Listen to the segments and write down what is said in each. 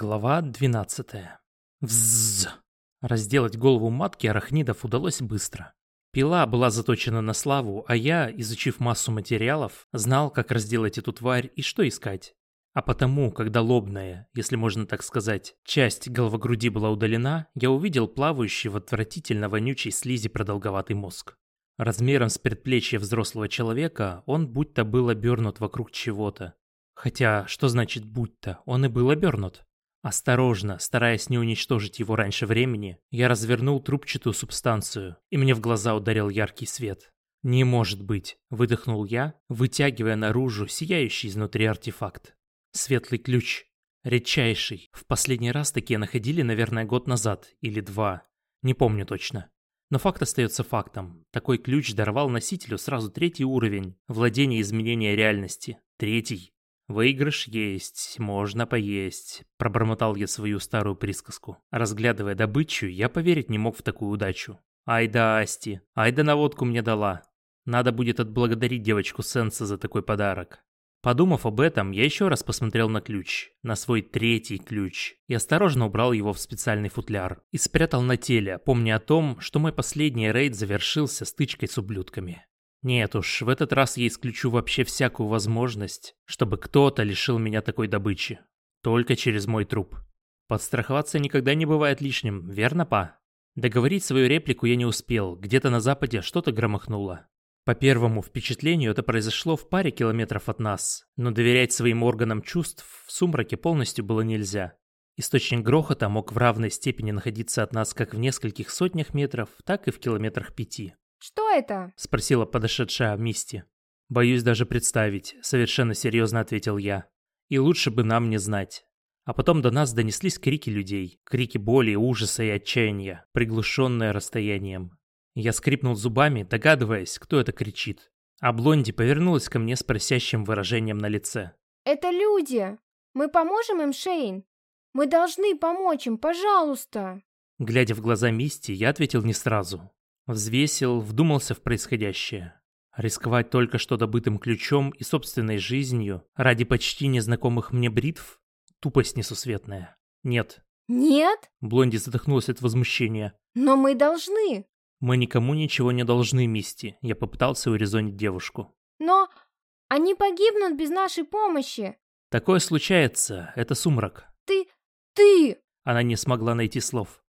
Глава 12. Вззз. Разделать голову матки арахнидов удалось быстро. Пила была заточена на славу, а я, изучив массу материалов, знал, как разделать эту тварь и что искать. А потому, когда лобная, если можно так сказать, часть головогруди была удалена, я увидел плавающий в отвратительно вонючей слизи продолговатый мозг. Размером с предплечья взрослого человека он будто был обернут вокруг чего-то. Хотя, что значит «будто»? Он и был обернут. Осторожно, стараясь не уничтожить его раньше времени, я развернул трубчатую субстанцию, и мне в глаза ударил яркий свет. «Не может быть!» – выдохнул я, вытягивая наружу сияющий изнутри артефакт. Светлый ключ. Редчайший. В последний раз такие находили, наверное, год назад или два. Не помню точно. Но факт остается фактом. Такой ключ даровал носителю сразу третий уровень владения изменения реальности. Третий. «Выигрыш есть, можно поесть», – пробормотал я свою старую присказку. Разглядывая добычу, я поверить не мог в такую удачу. «Ай да Асти, ай да наводку мне дала. Надо будет отблагодарить девочку Сенса за такой подарок». Подумав об этом, я еще раз посмотрел на ключ, на свой третий ключ, и осторожно убрал его в специальный футляр и спрятал на теле, помня о том, что мой последний рейд завершился стычкой с ублюдками. Нет уж, в этот раз я исключу вообще всякую возможность, чтобы кто-то лишил меня такой добычи. Только через мой труп. Подстраховаться никогда не бывает лишним, верно, па? Договорить свою реплику я не успел, где-то на западе что-то громыхнуло. По первому впечатлению это произошло в паре километров от нас, но доверять своим органам чувств в сумраке полностью было нельзя. Источник грохота мог в равной степени находиться от нас как в нескольких сотнях метров, так и в километрах пяти. «Что это?» – спросила подошедшая Мисти. «Боюсь даже представить», – совершенно серьезно ответил я. «И лучше бы нам не знать». А потом до нас донеслись крики людей, крики боли, ужаса и отчаяния, приглушенные расстоянием. Я скрипнул зубами, догадываясь, кто это кричит. А Блонди повернулась ко мне с просящим выражением на лице. «Это люди! Мы поможем им, Шейн? Мы должны помочь им, пожалуйста!» Глядя в глаза Мисти, я ответил не сразу. Взвесил, вдумался в происходящее. Рисковать только что добытым ключом и собственной жизнью ради почти незнакомых мне бритв? Тупость несусветная. Нет. Нет? Блонди задохнулась от возмущения. Но мы должны. Мы никому ничего не должны, Мисти. Я попытался урезонить девушку. Но они погибнут без нашей помощи. Такое случается. Это сумрак. Ты... ты... Она не смогла найти слов.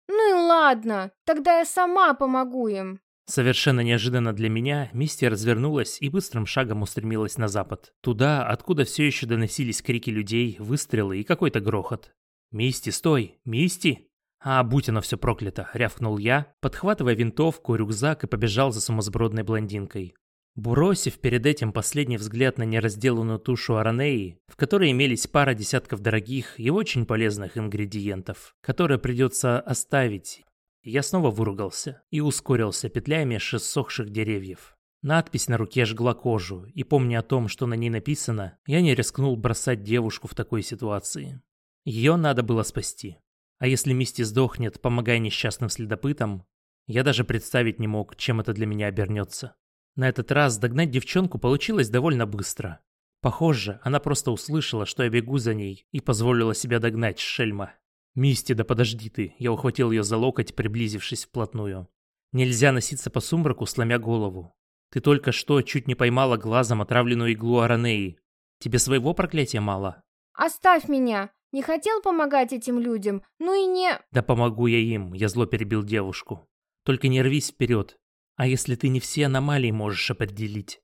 Ладно, тогда я сама помогу им. Совершенно неожиданно для меня, Мисти развернулась и быстрым шагом устремилась на запад. Туда, откуда все еще доносились крики людей, выстрелы и какой-то грохот. «Мисти, стой! Мисти!» «А, будь оно все проклято!» — рявкнул я, подхватывая винтовку, рюкзак и побежал за сумасбродной блондинкой. Бросив перед этим последний взгляд на неразделанную тушу Аранеи, в которой имелись пара десятков дорогих и очень полезных ингредиентов, которые придется оставить, я снова выругался и ускорился, петляя меж иссохших деревьев. Надпись на руке жгла кожу, и помня о том, что на ней написано, я не рискнул бросать девушку в такой ситуации. Ее надо было спасти. А если Мисти сдохнет, помогая несчастным следопытам, я даже представить не мог, чем это для меня обернется. На этот раз догнать девчонку получилось довольно быстро. Похоже, она просто услышала, что я бегу за ней, и позволила себя догнать, шельма. «Мисти, да подожди ты!» Я ухватил ее за локоть, приблизившись вплотную. «Нельзя носиться по сумраку, сломя голову. Ты только что чуть не поймала глазом отравленную иглу Аранеи. Тебе своего проклятия мало?» «Оставь меня! Не хотел помогать этим людям, ну и не...» «Да помогу я им!» Я зло перебил девушку. «Только не рвись вперед. А если ты не все аномалии можешь определить?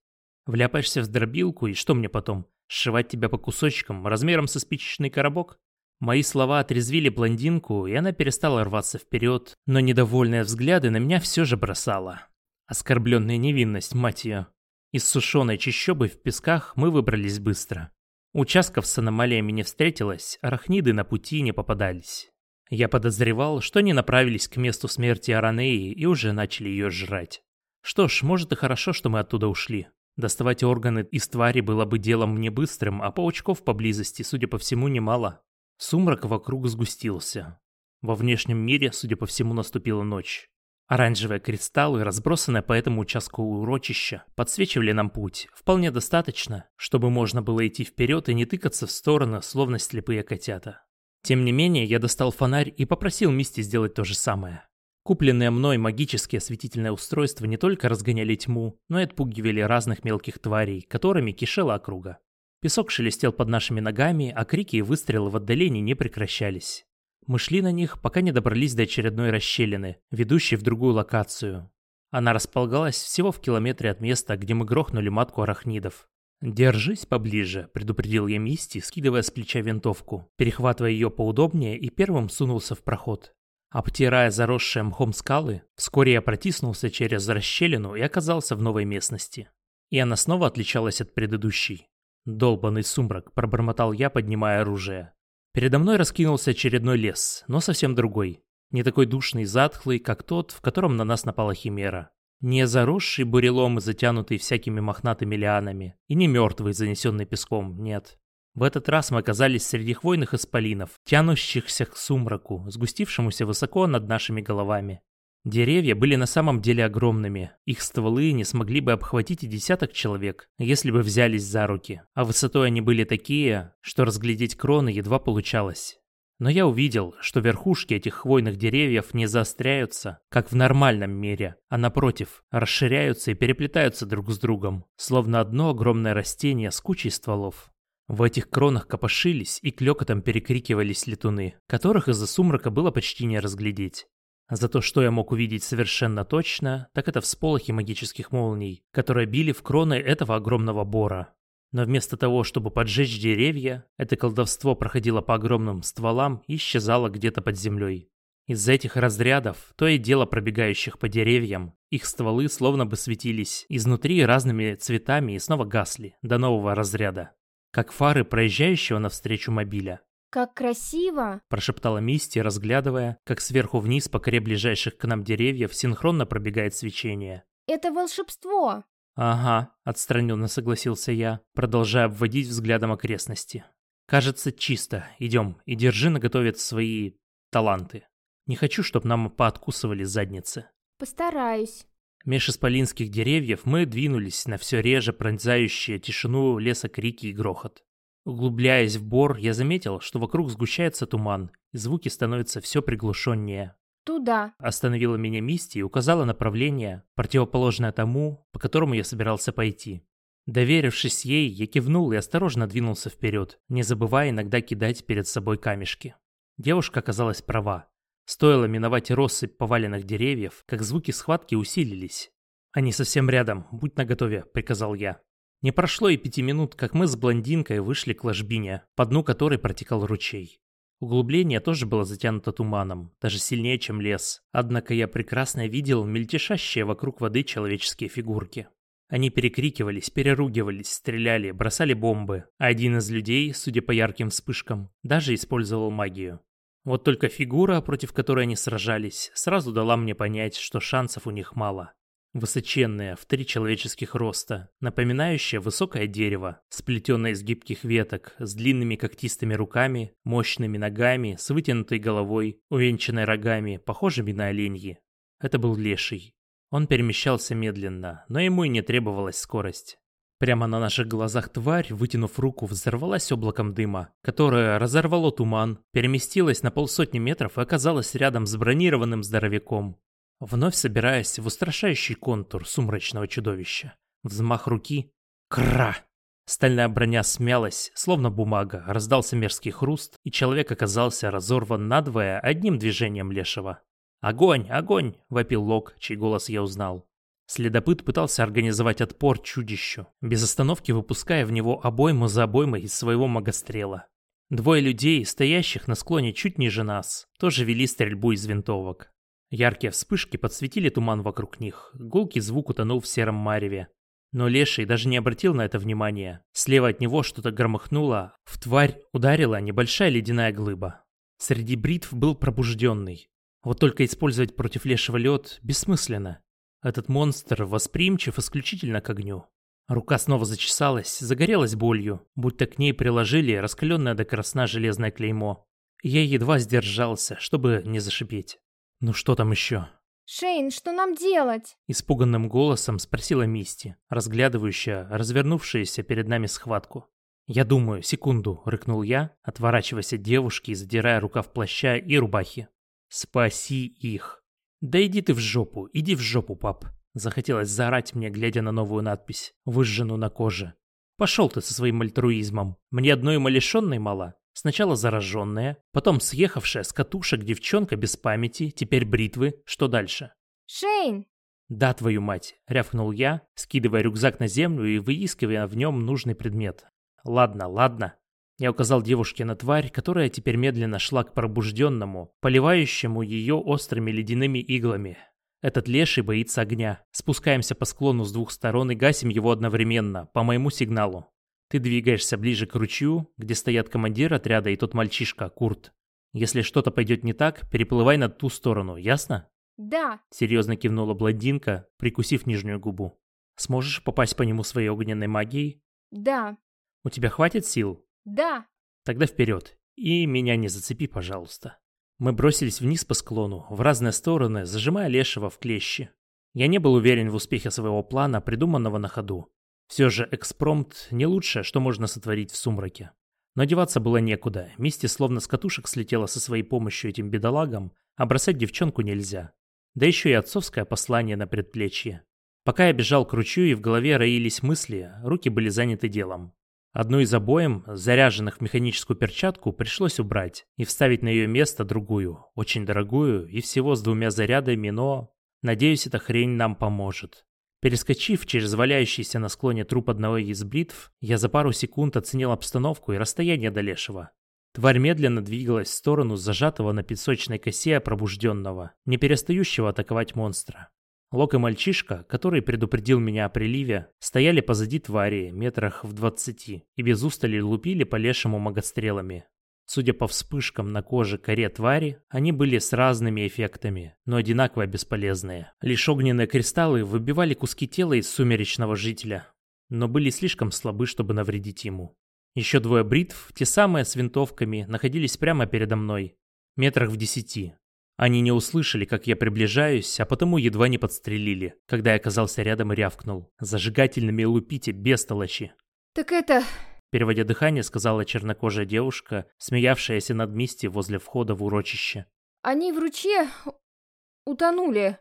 Вляпаешься в дробилку, и что мне потом? Сшивать тебя по кусочкам, размером со спичечный коробок? Мои слова отрезвили блондинку, и она перестала рваться вперед, но недовольные взгляды на меня все же бросала. Оскорбленная невинность, мать ее. Из сушеной чащобы в песках мы выбрались быстро. Участков с аномалиями не встретилось, арахниды на пути не попадались. Я подозревал, что они направились к месту смерти Аранеи и уже начали ее жрать. Что ж, может и хорошо, что мы оттуда ушли. Доставать органы из твари было бы делом не быстрым, а паучков поблизости, судя по всему, немало. Сумрак вокруг сгустился. Во внешнем мире, судя по всему, наступила ночь. Оранжевые кристаллы, разбросанные по этому участку урочища, подсвечивали нам путь. Вполне достаточно, чтобы можно было идти вперед и не тыкаться в стороны, словно слепые котята. Тем не менее, я достал фонарь и попросил Мисти сделать то же самое. Купленные мной магические осветительные устройства не только разгоняли тьму, но и отпугивали разных мелких тварей, которыми кишела округа. Песок шелестел под нашими ногами, а крики и выстрелы в отдалении не прекращались. Мы шли на них, пока не добрались до очередной расщелины, ведущей в другую локацию. Она располагалась всего в километре от места, где мы грохнули матку арахнидов. «Держись поближе», — предупредил я Мисти, скидывая с плеча винтовку, перехватывая ее поудобнее и первым сунулся в проход. Обтирая заросшие мхом скалы, вскоре я протиснулся через расщелину и оказался в новой местности. И она снова отличалась от предыдущей. «Долбанный сумрак», — пробормотал я, поднимая оружие. Передо мной раскинулся очередной лес, но совсем другой. Не такой душный и затхлый, как тот, в котором на нас напала химера. Не заросший бурелом и затянутый всякими мохнатыми лианами, и не мертвый, занесенный песком, нет. В этот раз мы оказались среди хвойных исполинов, тянущихся к сумраку, сгустившемуся высоко над нашими головами. Деревья были на самом деле огромными, их стволы не смогли бы обхватить и десяток человек, если бы взялись за руки, а высотой они были такие, что разглядеть кроны едва получалось. Но я увидел, что верхушки этих хвойных деревьев не заостряются, как в нормальном мире, а напротив, расширяются и переплетаются друг с другом, словно одно огромное растение с кучей стволов. В этих кронах копошились и клёкотом перекрикивались летуны, которых из-за сумрака было почти не разглядеть. За то, что я мог увидеть совершенно точно, так это всполохи магических молний, которые били в кроны этого огромного бора. Но вместо того, чтобы поджечь деревья, это колдовство проходило по огромным стволам и исчезало где-то под землей. Из-за этих разрядов, то и дело пробегающих по деревьям, их стволы словно бы светились изнутри разными цветами и снова гасли до нового разряда. Как фары проезжающего навстречу мобиля. «Как красиво!» – прошептала Мисти, разглядывая, как сверху вниз по коре ближайших к нам деревьев синхронно пробегает свечение. «Это волшебство!» «Ага», — отстраненно согласился я, продолжая обводить взглядом окрестности. «Кажется, чисто. Идем и держи наготове свои... таланты. Не хочу, чтобы нам пооткусывали задницы». «Постараюсь». Меж исполинских деревьев мы двинулись на все реже пронзающие тишину леса крики и грохот. Углубляясь в бор, я заметил, что вокруг сгущается туман, и звуки становятся все приглушеннее. «Туда», — остановила меня Мисти и указала направление, противоположное тому, по которому я собирался пойти. Доверившись ей, я кивнул и осторожно двинулся вперед, не забывая иногда кидать перед собой камешки. Девушка оказалась права. Стоило миновать россыпь поваленных деревьев, как звуки схватки усилились. «Они совсем рядом, будь наготове», — приказал я. Не прошло и пяти минут, как мы с блондинкой вышли к ложбине, по дну которой протекал ручей. Углубление тоже было затянуто туманом, даже сильнее, чем лес. Однако я прекрасно видел мельтешащие вокруг воды человеческие фигурки. Они перекрикивались, переругивались, стреляли, бросали бомбы, а один из людей, судя по ярким вспышкам, даже использовал магию. Вот только фигура, против которой они сражались, сразу дала мне понять, что шансов у них мало. Высоченное, в три человеческих роста, напоминающее высокое дерево, сплетенное из гибких веток, с длинными когтистыми руками, мощными ногами, с вытянутой головой, увенчанной рогами, похожими на оленьи. Это был леший. Он перемещался медленно, но ему и не требовалась скорость. Прямо на наших глазах тварь, вытянув руку, взорвалась облаком дыма, которое разорвало туман, переместилось на полсотни метров и оказалось рядом с бронированным здоровяком, Вновь собираясь в устрашающий контур сумрачного чудовища. Взмах руки. Кра! Стальная броня смялась, словно бумага, раздался мерзкий хруст, и человек оказался разорван надвое одним движением лешего. «Огонь! Огонь!» — вопил Лок, чей голос я узнал. Следопыт пытался организовать отпор чудищу, без остановки выпуская в него обойму за обоймой из своего магострела. Двое людей, стоящих на склоне чуть ниже нас, тоже вели стрельбу из винтовок. Яркие вспышки подсветили туман вокруг них, гулкий звук утонул в сером мареве. Но Леший даже не обратил на это внимания. Слева от него что-то громыхнуло, в тварь ударила небольшая ледяная глыба. Среди бритв был пробужденный. Вот только использовать против Лешего лед бессмысленно. Этот монстр восприимчив исключительно к огню. Рука снова зачесалась, загорелась болью, будто к ней приложили раскаленное до красна железное клеймо. Я едва сдержался, чтобы не зашипеть. «Ну что там еще?» «Шейн, что нам делать?» Испуганным голосом спросила Мисти, разглядывающая развернувшуюся перед нами схватку. «Я думаю, секунду», — рыкнул я, отворачиваясь от девушки и задирая рукав плаща и рубахи. «Спаси их!» «Да иди ты в жопу, иди в жопу, пап!» Захотелось заорать мне, глядя на новую надпись, выжженную на коже. «Пошел ты со своим альтруизмом. Мне одной умалишенной мало. Сначала зараженная, потом съехавшая с катушек девчонка без памяти, теперь бритвы. Что дальше?» Шейн! «Да, твою мать!» — рявкнул я, скидывая рюкзак на землю и выискивая в нем нужный предмет. «Ладно, ладно». Я указал девушке на тварь, которая теперь медленно шла к пробужденному, поливающему ее острыми ледяными иглами. Этот леший боится огня. Спускаемся по склону с двух сторон и гасим его одновременно, по моему сигналу. Ты двигаешься ближе к ручью, где стоят командир отряда и тот мальчишка, Курт. Если что-то пойдет не так, переплывай на ту сторону, ясно? Да. Серьезно кивнула блондинка, прикусив нижнюю губу. Сможешь попасть по нему своей огненной магией? Да. У тебя хватит сил? Да. Тогда вперед. И меня не зацепи, пожалуйста. Мы бросились вниз по склону, в разные стороны, зажимая лешего в клещи. Я не был уверен в успехе своего плана, придуманного на ходу. Все же экспромт не лучшее, что можно сотворить в сумраке. Но деваться было некуда. Мисти словно с катушек слетела со своей помощью этим бедолагам, а бросать девчонку нельзя. Да еще и отцовское послание на предплечье. Пока я бежал к ручью и в голове роились мысли, руки были заняты делом. Одну из обоим, заряженных в механическую перчатку, пришлось убрать и вставить на ее место другую, очень дорогую и всего с двумя зарядами, но... Надеюсь, эта хрень нам поможет. Перескочив через валяющийся на склоне труп одного из бритв, я за пару секунд оценил обстановку и расстояние до лешего. Тварь медленно двигалась в сторону зажатого на песочной косе пробужденного, не перестающего атаковать монстра. Лок и мальчишка, который предупредил меня о приливе, стояли позади твари, метрах в двадцати, и без устали лупили по лешему магострелами. Судя по вспышкам на коже коре твари, они были с разными эффектами, но одинаково бесполезные. Лишь огненные кристаллы выбивали куски тела из сумеречного жителя, но были слишком слабы, чтобы навредить ему. Еще двое бритв, те самые с винтовками, находились прямо передо мной, метрах в десяти. Они не услышали, как я приближаюсь, а потому едва не подстрелили, когда я оказался рядом и рявкнул. «Зажигательными лупите, бестолочи!» Так это... Переводя дыхание, сказала чернокожая девушка, смеявшаяся над Мисти возле входа в урочище. Они в ручье утонули.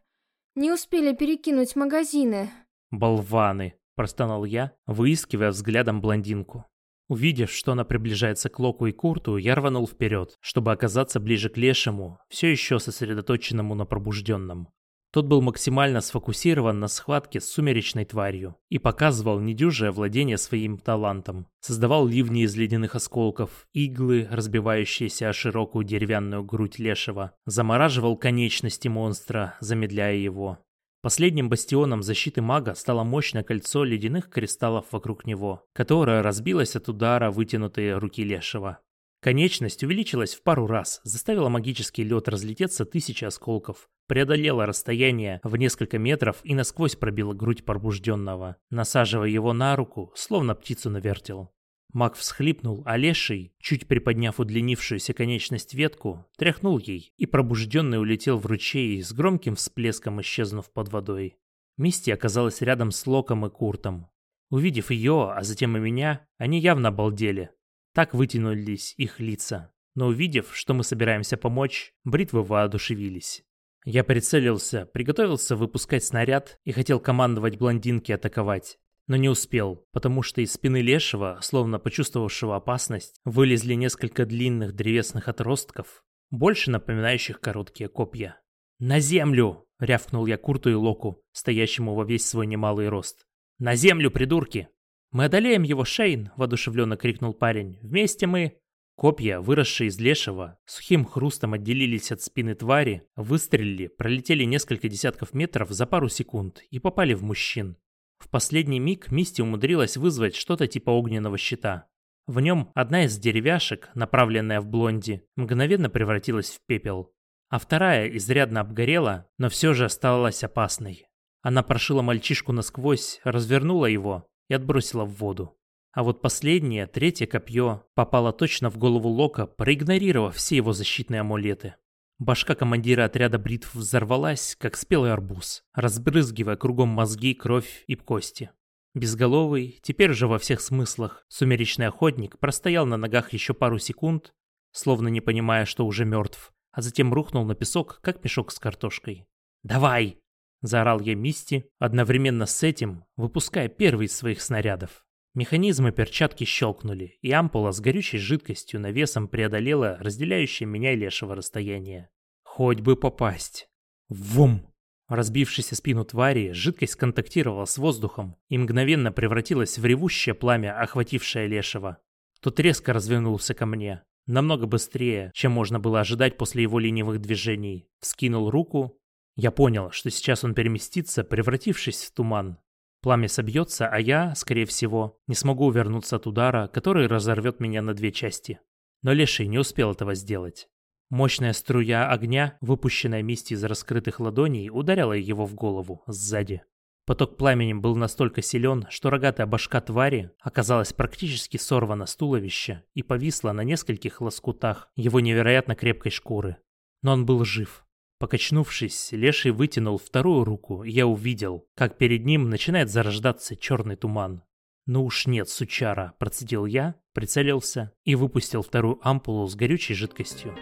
Не успели перекинуть магазины. «Болваны!» – простонал я, выискивая взглядом блондинку. Увидев, что она приближается к Локу и Курту, я рванул вперед, чтобы оказаться ближе к Лешему, все еще сосредоточенному на пробужденном. Тот был максимально сфокусирован на схватке с сумеречной тварью и показывал недюжее владение своим талантом. Создавал ливни из ледяных осколков, иглы, разбивающиеся о широкую деревянную грудь лешего, замораживал конечности монстра, замедляя его. Последним бастионом защиты мага стало мощное кольцо ледяных кристаллов вокруг него, которое разбилось от удара вытянутой руки Лешего. Конечность увеличилась в пару раз, заставила магический лед разлететься тысячи осколков, преодолела расстояние в несколько метров и насквозь пробила грудь пробужденного, насаживая его на руку, словно птицу на вертел. Маг всхлипнул, а леший, чуть приподняв удлинившуюся конечность ветку, тряхнул ей, и пробужденный улетел в ручей с громким всплеском исчезнув под водой. Мисти оказалась рядом с Локом и Куртом. Увидев ее, а затем и меня, они явно обалдели. Так вытянулись их лица. Но увидев, что мы собираемся помочь, бритвы воодушевились. Я прицелился, приготовился выпускать снаряд и хотел командовать блондинке атаковать но не успел, потому что из спины лешего, словно почувствовавшего опасность, вылезли несколько длинных древесных отростков, больше напоминающих короткие копья. «На землю!» — рявкнул я Курту и Локу, стоящему во весь свой немалый рост. «На землю, придурки!» «Мы одолеем его, Шейн!» — воодушевленно крикнул парень. «Вместе мы...» Копья, выросшие из лешего, сухим хрустом отделились от спины твари, выстрелили, пролетели несколько десятков метров за пару секунд и попали в мужчин. В последний миг Мисти умудрилась вызвать что-то типа огненного щита. В нем одна из деревяшек, направленная в блонди, мгновенно превратилась в пепел. А вторая изрядно обгорела, но все же оставалась опасной. Она прошила мальчишку насквозь, развернула его и отбросила в воду. А вот последнее, третье копье, попало точно в голову Лока, проигнорировав все его защитные амулеты. Башка командира отряда бритв взорвалась, как спелый арбуз, разбрызгивая кругом мозги, кровь и кости. Безголовый, теперь же во всех смыслах, сумеречный охотник простоял на ногах еще пару секунд, словно не понимая, что уже мертв, а затем рухнул на песок, как мешок с картошкой. «Давай!» – заорал я Мисти, одновременно с этим выпуская первый из своих снарядов. Механизмы перчатки щелкнули, и ампула с горючей жидкостью навесом преодолела разделяющее меня и лешего расстояние. Хоть бы попасть. Вум! Разбившись спину твари, жидкость контактировала с воздухом и мгновенно превратилась в ревущее пламя, охватившее лешего. Тот резко развернулся ко мне, намного быстрее, чем можно было ожидать после его ленивых движений. Вскинул руку. Я понял, что сейчас он переместится, превратившись в туман. Пламя собьется, а я, скорее всего, не смогу увернуться от удара, который разорвет меня на две части. Но Леший не успел этого сделать. Мощная струя огня, выпущенная Мисти из раскрытых ладоней, ударяла его в голову, сзади. Поток пламенем был настолько силен, что рогатая башка твари оказалась практически сорвана с туловища и повисла на нескольких лоскутах его невероятно крепкой шкуры. Но он был жив. Покачнувшись, Леший вытянул вторую руку, и я увидел, как перед ним начинает зарождаться черный туман. «Ну уж нет, сучара», – процедил я, прицелился и выпустил вторую ампулу с горючей жидкостью.